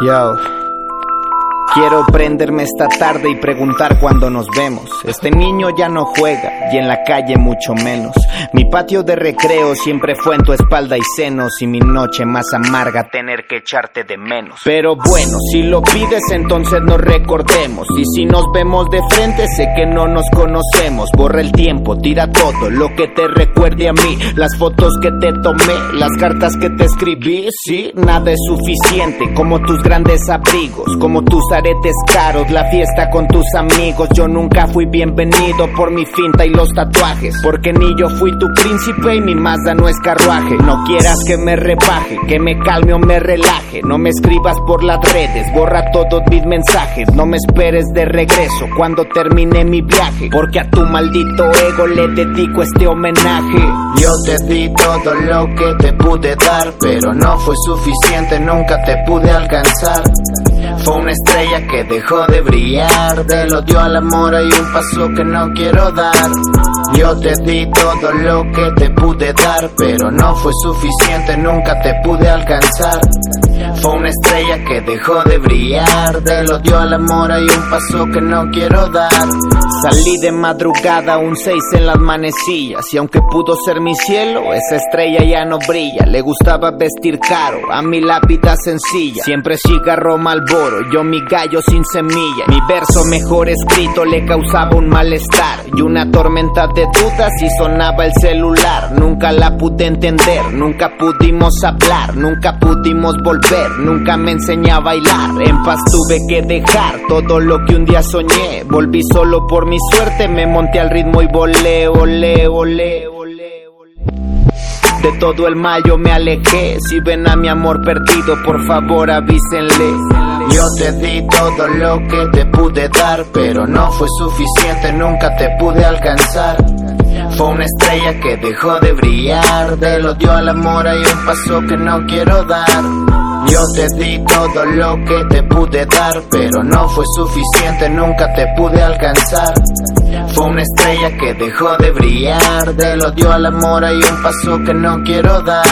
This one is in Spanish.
Yo. Quiero prenderme esta tarde y preguntar cuándo nos vemos. Este niño ya no juega y en la calle mucho menos. Mi patio de recreo siempre fue en tu espalda y senos y mi noche más amarga tener que echarte de menos. Pero bueno, si lo pides entonces nos recordemos y si nos vemos de frente sé que no nos conocemos. Borra el tiempo, tira todo lo que te recuerde a mí, las fotos que te tomé, las cartas que te escribí, sí, nada es suficiente como tus grandes abrigos, como tus aretes caros, la fiesta con tus amigos. Yo nunca fui bienvenido por mi finta y los tatuajes, porque ni yo fui tu príncipe y mi Mazda no es carruaje. No quieras que me rebaje, que me calme o me relaje. No me escribas por las redes, borra todos mis mensajes. No me esperes de regreso cuando termine mi viaje, porque a tu maldito ego le dedico este homenaje. Yo te di todo lo que te pude dar, pero no fue suficiente, nunca te pude alcanzar. Fue una estrella que dejó de brillar, del odio al amor hay un paso que no quiero dar. Yo te di todo lo que te pude dar, pero no fue suficiente, nunca te pude alcanzar. Fue una estrella que dejó de brillar, del odio al amor hay un paso que no quiero dar. Salí de madrugada un 6 en las manecillas y aunque pudo ser mi cielo, esa estrella ya no brilla. Le gustaba vestir caro, a mi lápida sencilla. Siempre cigarro malboro, yo mi gallo sin semilla. Mi verso mejor escrito le causaba un malestar y una tormenta de dudas y sonaba el celular. Nunca la pude entender, nunca pudimos hablar, nunca pudimos volver, nunca me enseñé a bailar. En paz tuve que dejar todo lo que un día soñé. Volví solo por mi suerte, me monté al ritmo y volé, volé, volé, volé. De todo el mal yo me alejé. Si ven a mi amor perdido, por favor avísenle. Yo te di todo lo que te pude dar, pero no fue suficiente, nunca te pude alcanzar. Fue una estrella que dejó de brillar, del odio al amor hay un paso que no quiero dar. Yo te di todo lo que te pude dar, pero no fue suficiente, nunca te pude alcanzar. Fue una estrella que dejó de brillar, del odio al amor hay un paso que no quiero dar.